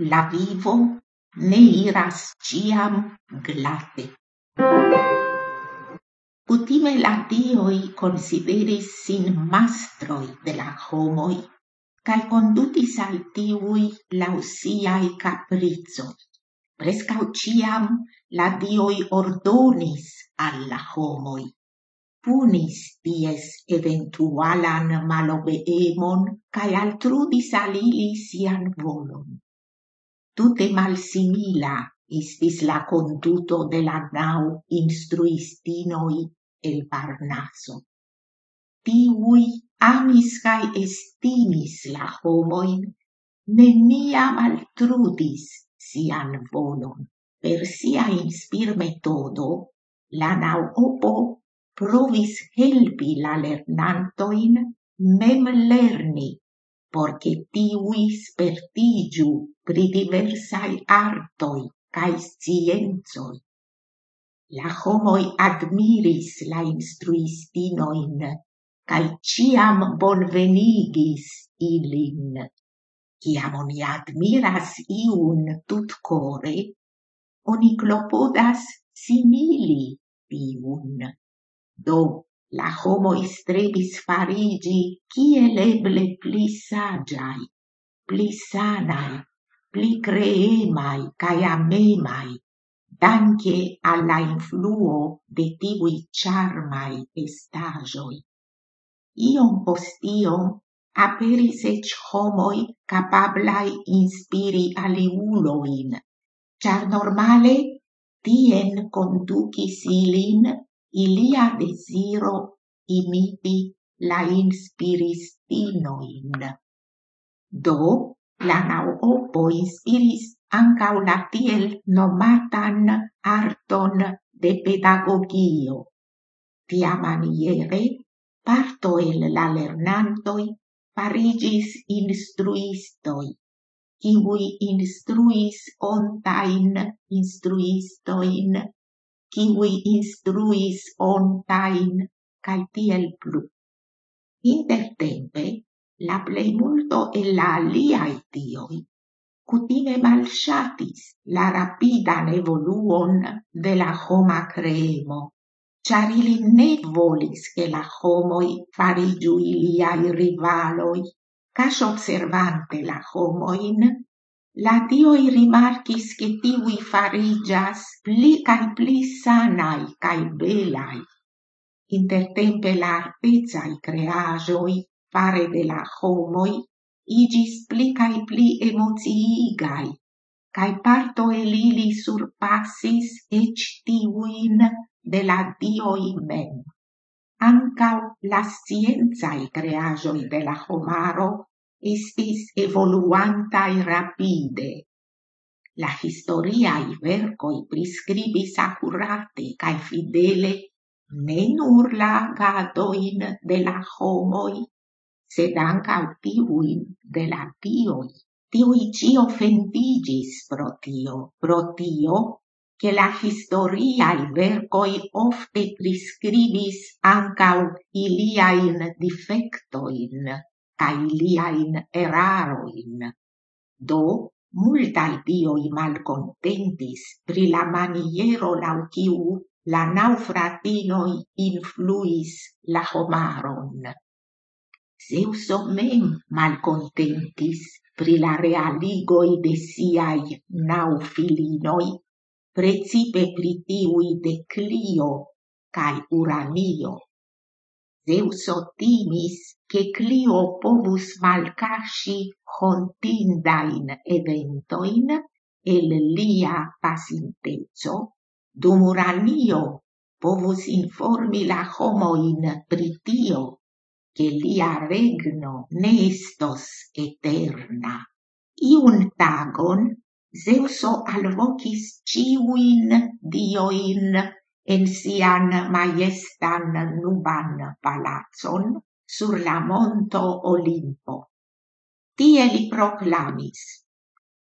la vivo ne iras ciam glate. Kutime la dioi consideris sin mastroi de la homoi, cae condutis al tiui lausiae capricoi. Prescau ciam la dioi ordonis alla homoi, punis dies eventualan malobeemon cae altrudis al ili sian volon tute malsimila istis la conduto de la nau instruistinoi el Parnaso. Tiui amis cae estimis la homoin, neniam altrudis sian volon. Per sia inspir metodo, la nauopo provis helpi la lernantoin mem lerni, porque tiui spertigiu pri diversai artoi cae scienzoi. La homoi admiris la instruistinoin cae ciam bonvenigis ilin. Ciam oni admiras iun tut core, oni clopodas simili tiun. Do, la homo strebis farigi kiel eble pli sagiai, pli sanai, pli creemai cae amemai, danke alla influo de tivui charmai estagioi. Iom post iom aperis ec homoi capablai inspiri aliuloin, char normale tien conducis ilin ilia desiro imiti la inspiristinoin. Do, la naŭopo inspiris ancau la tiel nomatan arton de pedagogio. Tiamaniere, parto el la lernantoi parigis instruistoi, kiwi instruis ontain instruistoin, kiwi instruis ontain, cae tiel plu. Intertempe, la pleimulto e la aliai dioi cutime malshatis la rapidan evoluon de la homa creemo, char ili ne volis che la homoi farigiu iliai rivaloi, cas observante la homoin, la dioi rimarcis che tivi farigias pli cae pli sanai cae belai. Intertempe la artezai creajoi fare de la homoi igis pli cae pli emociigai, cae parto el ili surpassis ec tivuin de la dioi mem. Ancau la scienzae creajoi de la homaro estis evoluantai rapide. La historiae vercoi prescribis accurate cae fidele ne nur la gadoin de la homoi, sed anca tiuin de la tioi. Tiui ci offendigis pro tio, pro tio che la historiae vercoi ofte prescribis ancau iliain defectoin cae iliain eraroin. Do, multae dioi malcontentis pri la maniero lau ciu la naufratinoi influis la homaron. Zeuso mem malcontentis pri la realigoi de siai nau filinoi, precipe pri tiui de Clio cae Uranio. Zeuso timis che Clio povus malcasci hontindain eventoin el lia pasintezzo, dum Uranio povus informi la homoin pritio che lia regno ne estos eterna. Iun tagon Zeuso alvocis ciuin dioin en sian majestan nuban palazon sur la monto Olimpo. Tie li proclamis,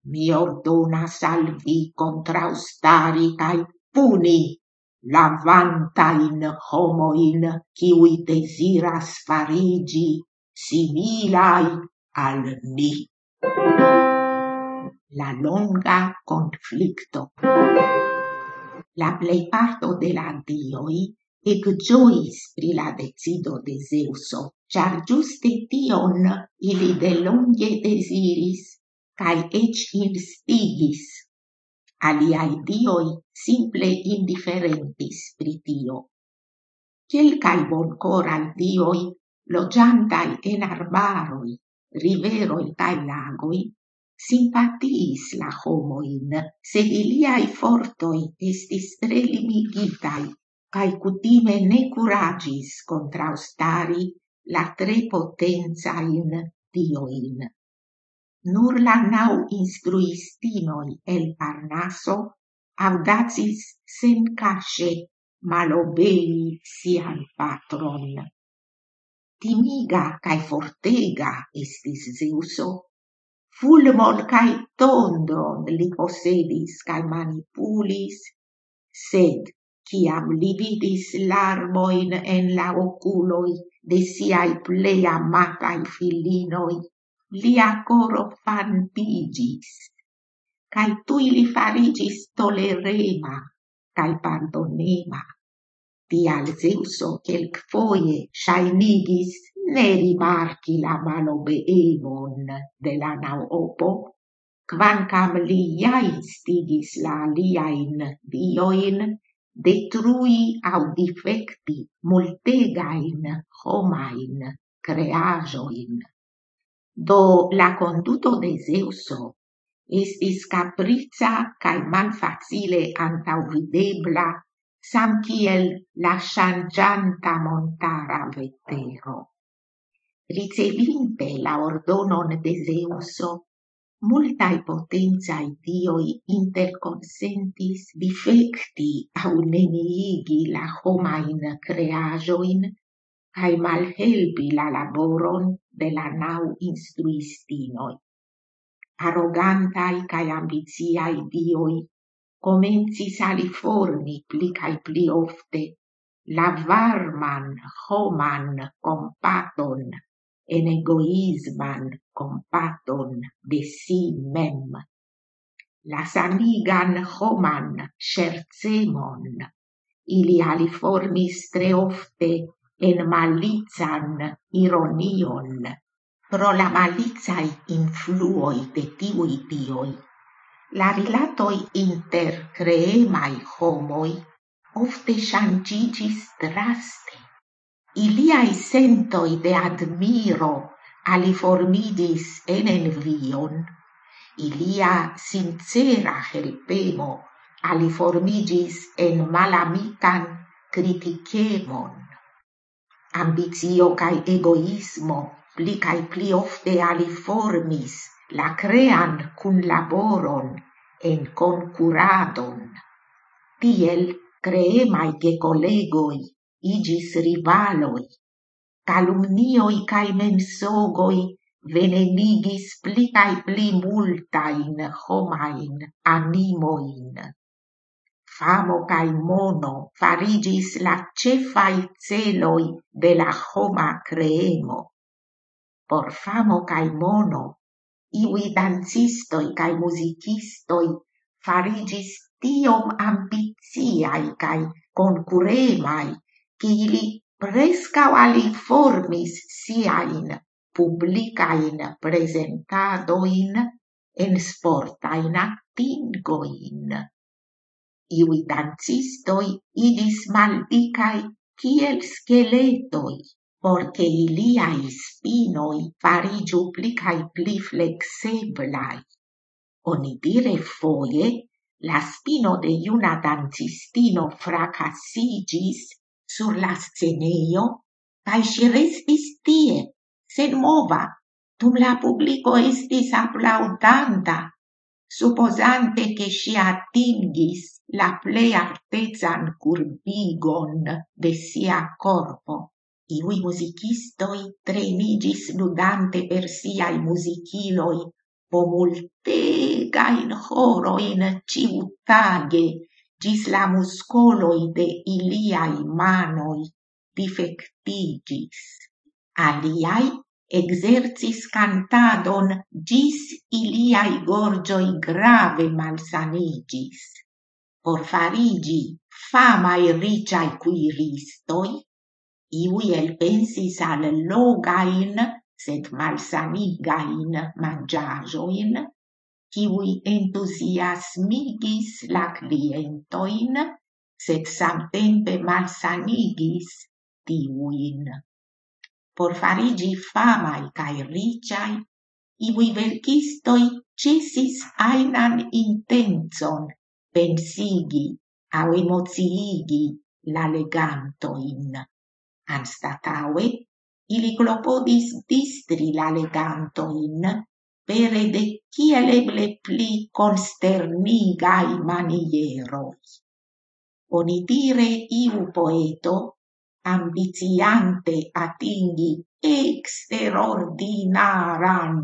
mi ordonas al vi contraustari cae puni lavantain homoin ciui desiras farigi similai al mi. La longa conflicto. La plei parto de la dioi ec giois pri la decido de Zeuso, char giuste tion ili de longe desiris, cae ec instigis aliai dioi simple indiferentis pri tio. Quelcae boncorai dioi, logiantai en arbaroi, riveroi cae lagoi, simpatiis la homoin, sed iliai fortoi estis tre limigitai, cae cutime ne curagis contraustari la tre potenzain dioin. Nur la nau instruistinoi el Parnaso audacis sen cache malobei sian patron. Timiga cae fortega estis Zeuso, fulmon cae tondron li posedis cae manipulis, sed ciam li vidis larmoin en la oculoi de siai plei amatai filinoi, lia coro fantigis, cae tui li farigis tolerema cae pardonema. Tial Zeuso quelc foie shainigis ne rimarci la malobeemon de la naopo, quancam li ja instigis la aliaen dioin detrui au defecti multegain homain creajoin. Do la conduto de Zeuso estis caprica cae manfacile antauvidebla, sam kiel la changianta montara vetero. Ricevinte la ordonon de Zeuso, multae potenzae dioi interconsentis difecti au neniigi la homain creajoin cae malhelpi la laboron de la nau instruistinoi. Arrogantai cae ambiziai dioi comencis aliformi pli cae pli ofte la varman homan compaton en egoisman compaton de si mem. La sanigan homan scherzemon ili aliformis tre ofte en malizan ironion pro la malizai influoi de tiuj dioi. La rilatoi inter creemai homoi ofte ŝanĝiĝis draste. Iliai sentoi de admiro aliformidis en envion, ilia sincera helpemo aliformigis en malamican kritikemon ambizio cae egoismo pli cae pli ofte aliformis la crean cunlaboron en concuradon. Tiel creemai gecolegoi igis rivaloi, calumnioi cae mensogoi venenigis pli cae pli multain homain animoin famo cae mono farigis la cefai celoi de la homa creemo. Por famo cae mono, iui dancistoi cae musicistoi farigis tiom ambiziai cae concuremai, che ili prescau aliformis siain publicain presentadoin en sportain attingoin iui dancistoi idis maldicai kiel scheletoi, porce iliai spinoi farigiu pli cae pli flexeblai. Oni dire foie, la spino de iuna dancistino fracassigis sur la sceneio, cae si restis tie, sed mova, dum la publico estis applaudanta, supposante che si atingis la plei artezan curbigon de sia corpo. Iui musicistoi tremigis ludante per siai musiciloi po multegain horoin ciutage, gis la muscoloi de iliai manoi difectigis. Aliai exercis cantadon gis iliai gorgioi grave malsanigis por farigi famai ricai quiristoi, iui elpensis al logain, sed malsamigain mangiajoin kiui entusiasmigis la clientoin, sed samtempe malsanigis tiuin. Por farigi famai cae ricai, iui velcistoi cesis ainan intenzon pensigi au emoziigi la legantoin. Anstataue, ili clopodis distri la legantoin pere de cieleble pli consternigai manieroi. Onidire iu poeto, ambiziante atingi exterordinaran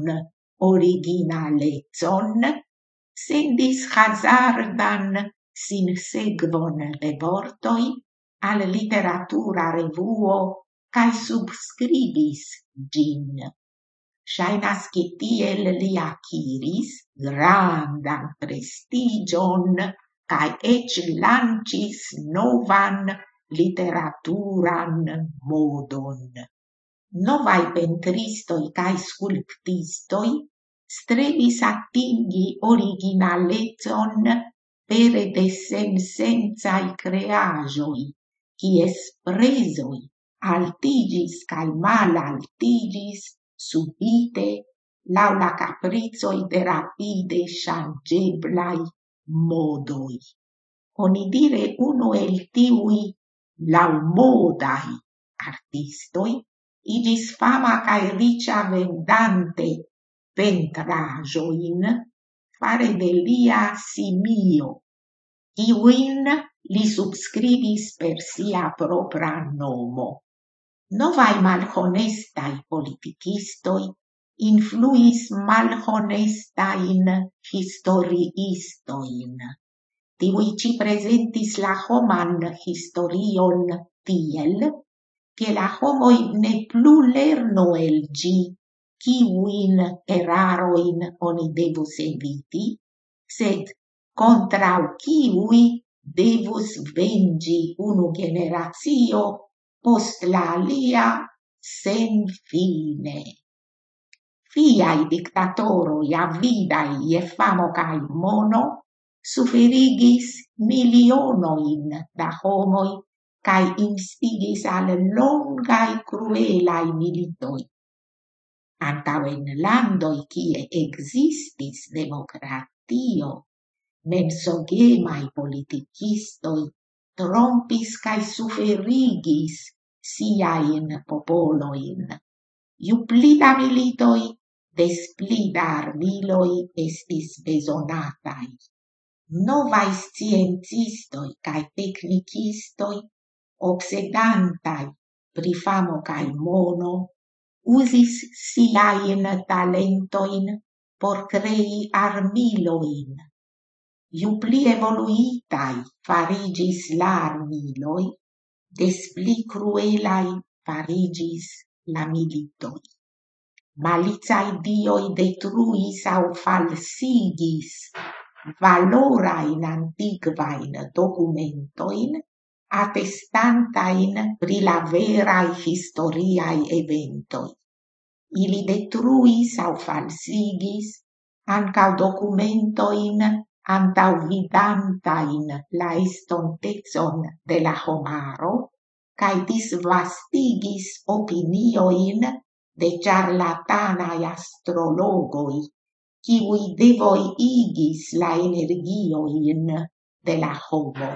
originalezon, sendis hazardan sinsekvon de vortoi al literatura revuo cae subscribis gin. Shainas che tiel li aciris grandan prestigion cae ec lancis novan literaturan modon. Novai pentristoi cae sculptistoi strebis atingi originalecon pere de sensenzai creajoi, kies presoi altigis cae mal altigis subite laula capricoi de rapide changeblai modoi. Oni dire uno el tiui lau modai artistoi igis fama cae ricia vendante pentrajoin fare de lia simio, iuin li subscribis per sia propra nomo. Novai malhonestai politicistoi influis malhonestain historiistoin. Tivui ci presentis la homan historion tiel, che la homoi ne plu lerno el gi kiuin eraroin oni devus eviti, sed contrau kiui devus vengi unu generatio post la alia sen fine. Fiai dictatoroi avidai e famocai mono suferigis milionoin da homoi cae instigis al longai cruelai militoi antau en landoi kie existis democratio, memsogemai politicistoi trompis cae suferigis siain popoloin. Iu plida militoi, des plida armiloi estis besonatai. Novai sciencistoi cae technicistoi, obsedantai pri famo cae mono, usis siain talentoin por crei armiloin. Iu pli evoluitai farigis la armiloi, des pli cruelai farigis la militoi. Malizai dioi detruis au falsigis valorain antigvain documentoin attestantain pri la verai historiai eventoi. Ili detruis au falsigis ancau documentoin antauvidantain la estontezon de la homaro, cae disvastigis opinioin de charlatanae astrologoi, civi devoi igis la energioin de la homo.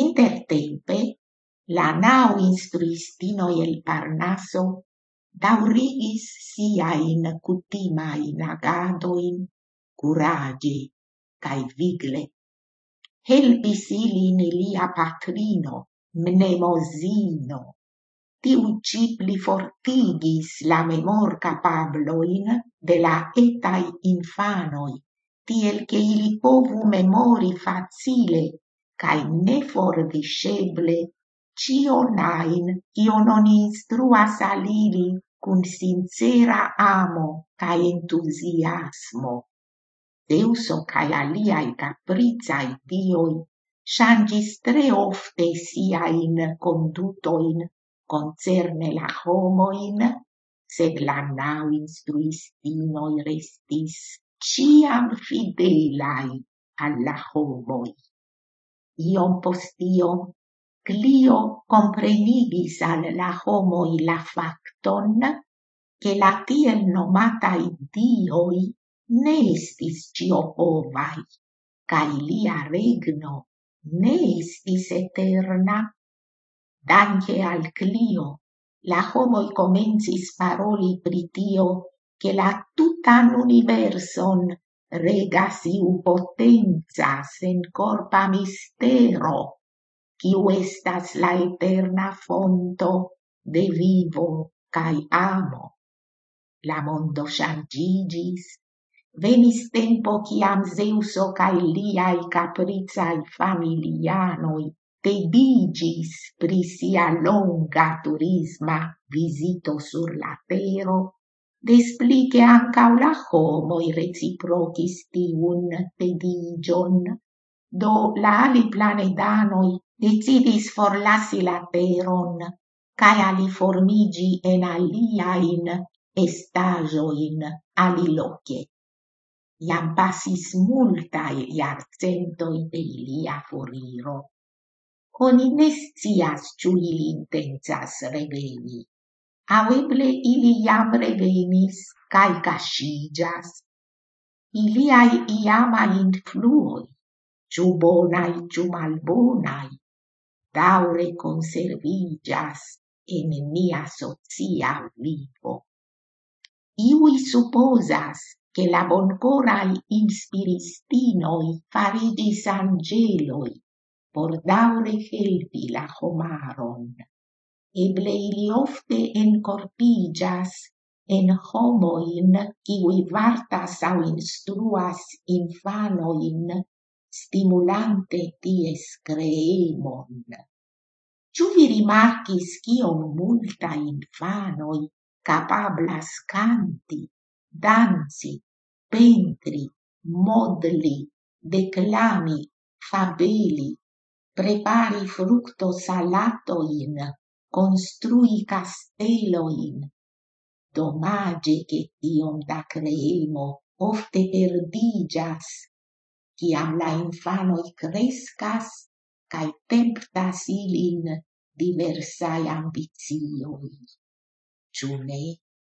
Intertempe la nau instruistinoj el Parnaso daŭrigis siajn kutimajn agadojn curage kai vigle. Helpis ilin ilia patrino, Mnemozino. Tiu ĉi fortigis la memorkapabloin de la etai infanoi tiel che ili povu memori facile cae neforviseble cion ain, ion oni instruas al ili cun sincera amo cae entusiasmo. Deuso cae aliai capricai dioi shangis tre ofte siain condutoin concerne la homoin, sed la nau instruistinoi restis ciam fidelai alla homoi iom post iom, Clio comprenibis al la homoi la facton che la tiel nomatai dioi ne estis ciopovai, cae lia regno ne estis eterna. Danke al Clio, la homoi comencis paroli pritio che la tutan universon regas iu potenza sen corpa mistero, quiu estas la eterna fonto de vivo cae amo. La mondo changigis, venis tempo ciam Zeuso cae liai capricai familianoi tedigis pri sia longa turisma visito sur la tero des pli ancau la homoi reciprocis tiun pedigion. Do la ali planedanoi decidis forlasi la teron, cae aliformigi en aliain estajoin aliloce. Iam passis multae iarcentoi de ilia foriro. Oni ne scias ciu ili intensas reveni aueble ili iam revenis cae cascigas. Iliai iama influoi, ciu bonai, ciu malbonai, daure conservigas en nia socia vivo. Iui supposas che la boncorai inspiristinoi farigis angeloi por daure helpi la homaron eble ili ofte encorpigas en homoin kiui vartas au instruas infanoin, stimulante ties creemon. Ciu vi rimarcis cion multa infanoi capablas canti, danzi, pentri, modli, declami, fabeli, prepari fructo salatoin construi casteloin. Domage che tiom da creemo ofte perdigas, ciam la infanoi crescas, cae temptas ilin diversai ambizioi. Ciune